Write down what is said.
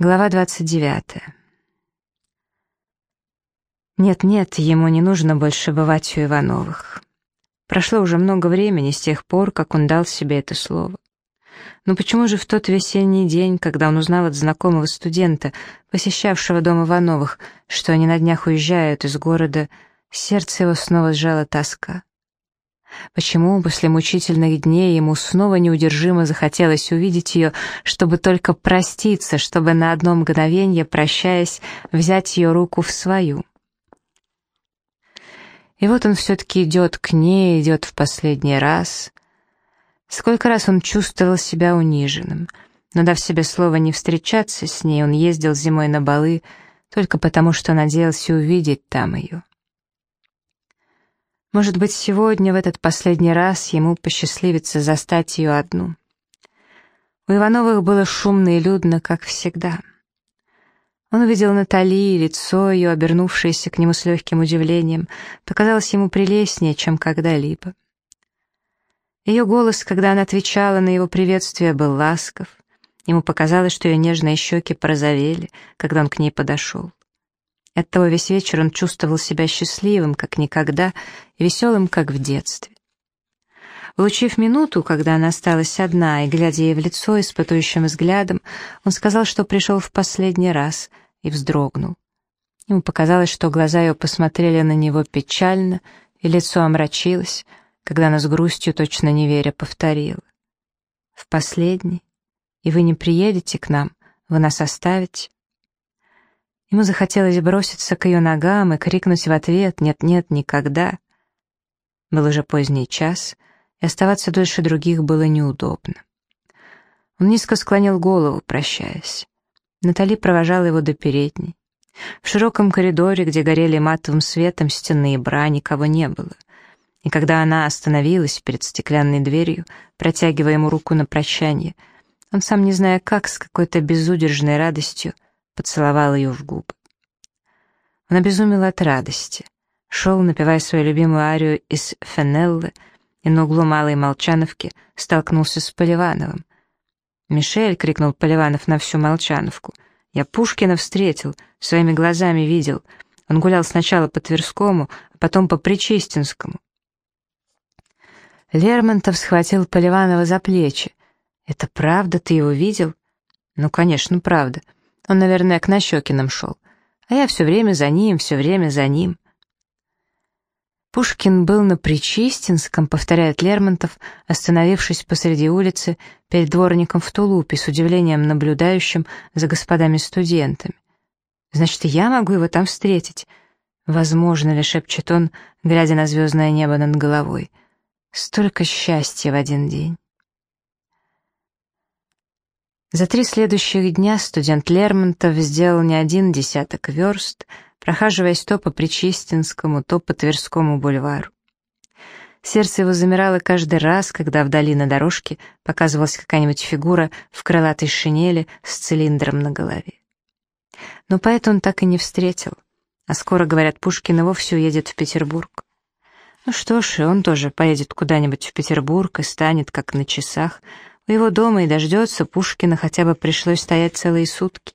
Глава 29. Нет-нет, ему не нужно больше бывать у Ивановых. Прошло уже много времени с тех пор, как он дал себе это слово. Но почему же в тот весенний день, когда он узнал от знакомого студента, посещавшего дом Ивановых, что они на днях уезжают из города, сердце его снова сжала тоска? Почему после мучительных дней ему снова неудержимо захотелось увидеть ее, чтобы только проститься, чтобы на одно мгновение, прощаясь, взять ее руку в свою? И вот он все-таки идет к ней, идет в последний раз. Сколько раз он чувствовал себя униженным, но дав себе слово не встречаться с ней, он ездил зимой на балы только потому, что надеялся увидеть там ее. Может быть, сегодня, в этот последний раз, ему посчастливится застать ее одну. У Ивановых было шумно и людно, как всегда. Он увидел Натали, лицо ее, обернувшееся к нему с легким удивлением, показалось ему прелестнее, чем когда-либо. Ее голос, когда она отвечала на его приветствие, был ласков. Ему показалось, что ее нежные щеки порозовели, когда он к ней подошел. Оттого весь вечер он чувствовал себя счастливым, как никогда, и веселым, как в детстве. Улучив минуту, когда она осталась одна, и, глядя ей в лицо испытующим взглядом, он сказал, что пришел в последний раз, и вздрогнул. Ему показалось, что глаза ее посмотрели на него печально, и лицо омрачилось, когда она с грустью, точно не веря, повторила. «В последний? И вы не приедете к нам? Вы нас оставите?» Ему захотелось броситься к ее ногам и крикнуть в ответ «Нет-нет, никогда!». Был уже поздний час, и оставаться дольше других было неудобно. Он низко склонил голову, прощаясь. Натали провожала его до передней. В широком коридоре, где горели матовым светом стены и бра, никого не было. И когда она остановилась перед стеклянной дверью, протягивая ему руку на прощание, он, сам не зная как, с какой-то безудержной радостью, поцеловал ее в губы. Он обезумел от радости, шел, напевая свою любимую арию из Фенеллы, и на углу Малой Молчановки столкнулся с Поливановым. «Мишель!» — крикнул Поливанов на всю Молчановку. «Я Пушкина встретил, своими глазами видел. Он гулял сначала по Тверскому, а потом по Причистинскому». Лермонтов схватил Поливанова за плечи. «Это правда? Ты его видел?» «Ну, конечно, правда. Он, наверное, к Нащекиным шел. А я все время за ним, все время за ним. Пушкин был на Причистинском, повторяет Лермонтов, остановившись посреди улицы перед дворником в тулупе, с удивлением наблюдающим за господами-студентами. «Значит, я могу его там встретить?» «Возможно ли?» — шепчет он, глядя на звездное небо над головой. «Столько счастья в один день!» За три следующих дня студент Лермонтов сделал не один десяток верст, прохаживаясь то по Причистинскому, то по Тверскому бульвару. Сердце его замирало каждый раз, когда вдали на дорожке показывалась какая-нибудь фигура в крылатой шинели с цилиндром на голове. Но поэта он так и не встретил, а скоро, говорят, Пушкин и вовсе уедет в Петербург. Ну что ж, и он тоже поедет куда-нибудь в Петербург и станет, как на часах, у его дома и дождется Пушкина хотя бы пришлось стоять целые сутки.